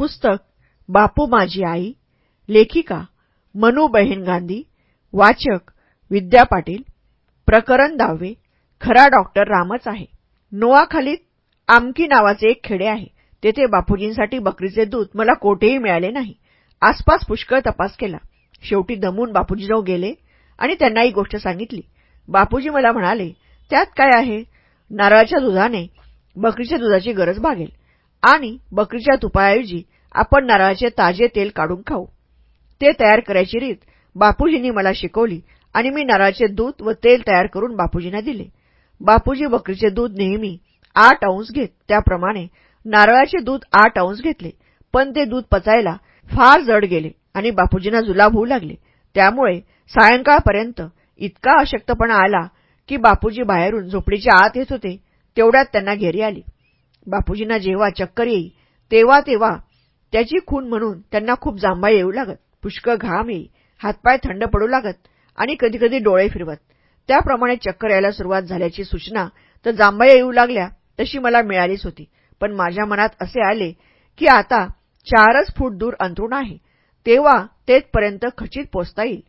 पुस्तक बापू माझी आई लेखिका मनू बहीण गांधी वाचक विद्या पाटील प्रकरण दहावे खरा डॉक्टर रामच आहे. नोआखालीत आमकी नावाचे एक खेडे आहे. तेथे बापूजींसाठी बकरीचे दूध मला कोठेही मिळाले नाही. आसपास पुष्कळ तपास केला. शेवटी दमून बापूजीजवळ गेले आणि त्यांना ही गोष्ट सांगितली. बापूजी मला म्हणाले त्यात काय आहे? नारळाच्या दुधाने बकरीच्या दुधाची गरज भागेल. आणि बकरीच्या तुपाऐवजी आपण नारळाचे ताजे तेल काढून खाऊ. ते तयार करायची रीत बापूजींनी मला शिकवली आणि मी नारळाचे दूध व तेल तयार करून बापूजींना दिले. बापूजी बकरीचे दूध नेहमी आठ अंश घेत त्याप्रमाणे नारळाचे दूध आठ अंश घेतले पण ते दूध पचायला फार जड गेले आणि बापूजींना जुलाब होऊ लागले. त्यामुळे सायंकाळपर्यंत इतका अशक्तपणा आला की बापूजी बाहेरून झोपडीच्या आत येत होते तेवढ्यात त्यांना घेरी आली. बापूजींना जेव्हा चक्कर येई तेव्हा तेव्हा त्याची खून म्हणून त्यांना खूप जांभा येऊ लागत. पुष्कळ घाम येई हातपाय थंड पडू लागत आणि कधीकधी डोळे फिरवत. त्याप्रमाणे चक्कर यायला सुरुवात झाल्याची सूचना तर जांभा येऊ लागल्या तशी मला मिळालीच होती. पण माझ्या मनात असे आले की आता चारच फूट दूर अंतरुण आहे. तेव्हा तेथपर्यंत खचित पोचता येईल.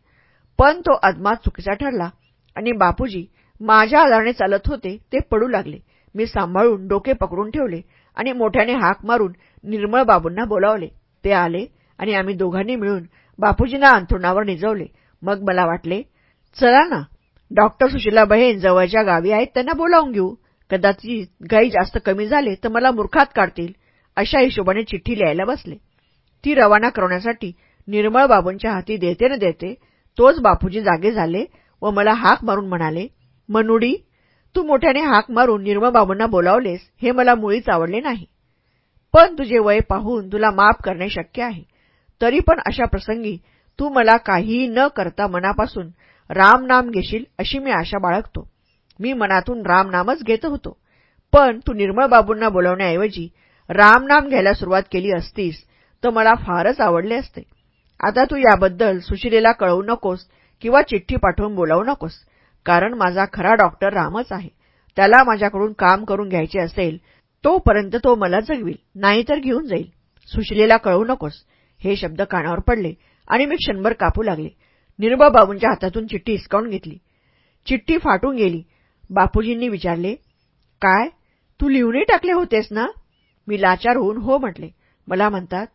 पण तो अदमात चुकीचा ठरला आणि बापूजी माझ्या आधाराने चालत होते ते पडू लागले. मी सांभाळून डोके पकडून ठेवले आणि मोठ्याने हाक मारून निर्मळ बाबूंना बोलावले. ते आले आणि आम्ही दोघांनी मिळून बापूजींना अंथरुणावर निजवले. मग मला वाटले चला ना डॉक्टर सुशीला बहेन जवळच्या गावी आहेत त्यांना बोलावून घेऊ. कदाचित गाई जास्त कमी झाले तर मला मूर्खात काढतील. अशा हिशोबाने चिठ्ठी लिहायला बसले. ती रवाना करण्यासाठी निर्मळ बाबूंच्या हाती देते न देते तोच बापूजी जागे झाले व मला हाक मारून म्हणाले मनुडी तू मोठ्याने हाक मारून निर्मबाबूंना बोलावलेस हे मला मुळीच आवडले नाही. पण तुझे वय पाहून तुला माफ करणे शक्य आहे. तरी पण अशा प्रसंगी तू मला काहीही न करता मनापासून रामनाम घेशील अशी मी आशा बाळगतो. मी मनातून रामनामच घेत होतो. पण तू निर्मळबाबूंना बोलवण्याऐवजी रामनाम घ्यायला सुरुवात केली असतीस तर मला फारच आवडले असते. आता तू याबद्दल सुशिलेला कळवू नकोस किंवा चिठ्ठी पाठवून बोलावू नकोस. कारण माझा खरा डॉक्टर रामच आहे. त्याला माझ्याकडून काम करून घ्यायचे असेल तोपर्यंत तो मला जगविल नाहीतर घेऊन जाईल. सुशिलेला कळवू नकोस. हे शब्द कानावर पडले आणि मी क्षणभर कापू लागले. निर्मळ बाबूंच्या हातातून चिठ्ठी हिसकावून घेतली. चिठ्ठी फाटून गेली. बापूजींनी विचारले काय? तू लिहूनही टाकले होतेस ना? मी लाचार होऊन हो म्हटले. मला म्हणतात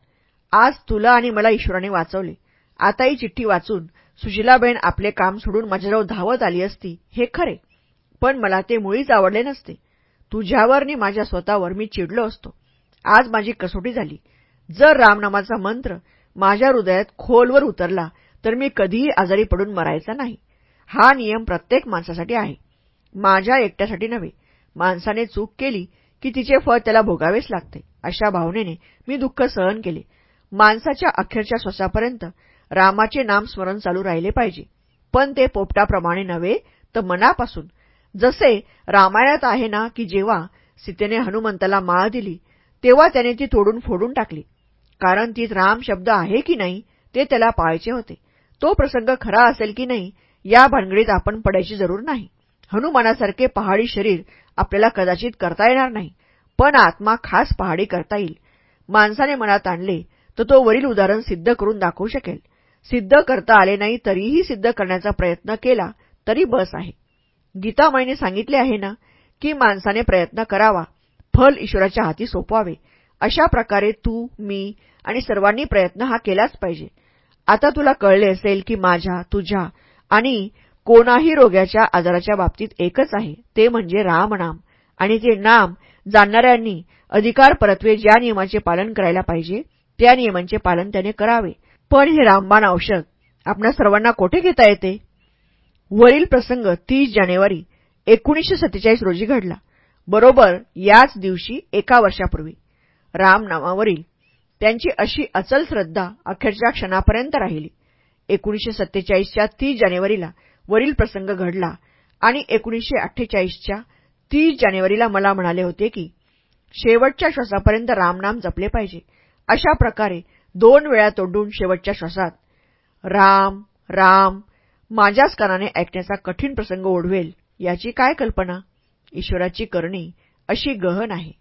आज तुला आणि मला ईश्वराने वाचवले. आता ही चिठ्ठी वाचून सुशिलाबेन आपले काम सोडून माझ्याजवळ धावत आली असती हे खरे. पण मला ते मुळीच आवडले नसते. तुझ्यावर माझ्या स्वतःवर मी चिडलो असतो. आज माझी कसोटी झाली. जर रामनामाचा मंत्र माझ्या हृदयात खोलवर उतरला तर मी कधीही आजारी पडून मरायचा नाही. हा नियम प्रत्येक माणसासाठी आहे. माझ्या एकट्यासाठी नव्हे. माणसाने चूक केली की तिचे फळ त्याला भोगावेच लागते. अशा भावनेने मी दुःख सहन केले. माणसाच्या अखेरच्या श्वासापर्यंत रामाचे नाम स्मरण चालू राहिले पाहिजे. पण ते पोपटाप्रमाणे नव्हे तर मनापासून. जसे रामायणात आहे ना की जेव्हा सीतेने हनुमंताला माळ दिली तेव्हा त्याने ती तोडून फोडून टाकली. कारण तीत राम शब्द आहे की नाही ते त्याला पाळायचे होते. तो प्रसंग खरा असेल की नाही या भानगडीत आपण पडायची जरूर नाही. हनुमानासारखे पहाडी शरीर आपल्याला कदाचित करता येणार नाही पण आत्मा खास पहाडी करता येईल. माणसाने मनात आणले तर तो वरील उदाहरण सिद्ध करून दाखवू शकेल. सिद्ध करता आले नाही तरीही सिद्ध करण्याचा प्रयत्न केला तरी बस आहे. गीतामाईने सांगितले आहे ना की माणसाने प्रयत्न करावा फल ईश्वराच्या हाती सोपवावे. अशा प्रकारे तू मी आणि सर्वांनी प्रयत्न हा केलाच पाहिजे. आता तुला कळले असेल की माझ्या तुझ्या आणि कोणाही रोग्याच्या आजाराच्या बाबतीत एकच आहे ते म्हणजे रामनाम आणि ते नाम जाणणाऱ्यांनी अधिकार परत्वे ज्या नियमाचे पालन करायला पाहिजे त्या नियमांचे पालन त्याने करावे. पण हे रामबाण औषध आपल्या सर्वांना कोठे घेता येते? वरील प्रसंग तीस जानेवारी एकोणीसशे सत्तेचाळीस रोजी घडला. बरोबर याच दिवशी एका वर्षापूर्वी. रामनामावरील त्यांची अशी अचल श्रद्धा अखेरच्या क्षणापर्यंत राहिली. एकोणीसशे सत्तेचाळीसच्या तीस जानेवारीला वरील प्रसंग घडला आणि एकोणीसशे अठ्ठेचाळीसच्या तीस जानेवारीला मला म्हणाले होते की शेवटच्या श्वासापर्यंत रामनाम जपले पाहिजे. अशा प्रकारे दोन वेळा तोडून शेवटच्या श्वासात राम राम माझ्याच कानाने ऐकण्याचा कठीण प्रसंग ओढवेल याची काय कल्पना? ईश्वराची करणी अशी गहन आहे.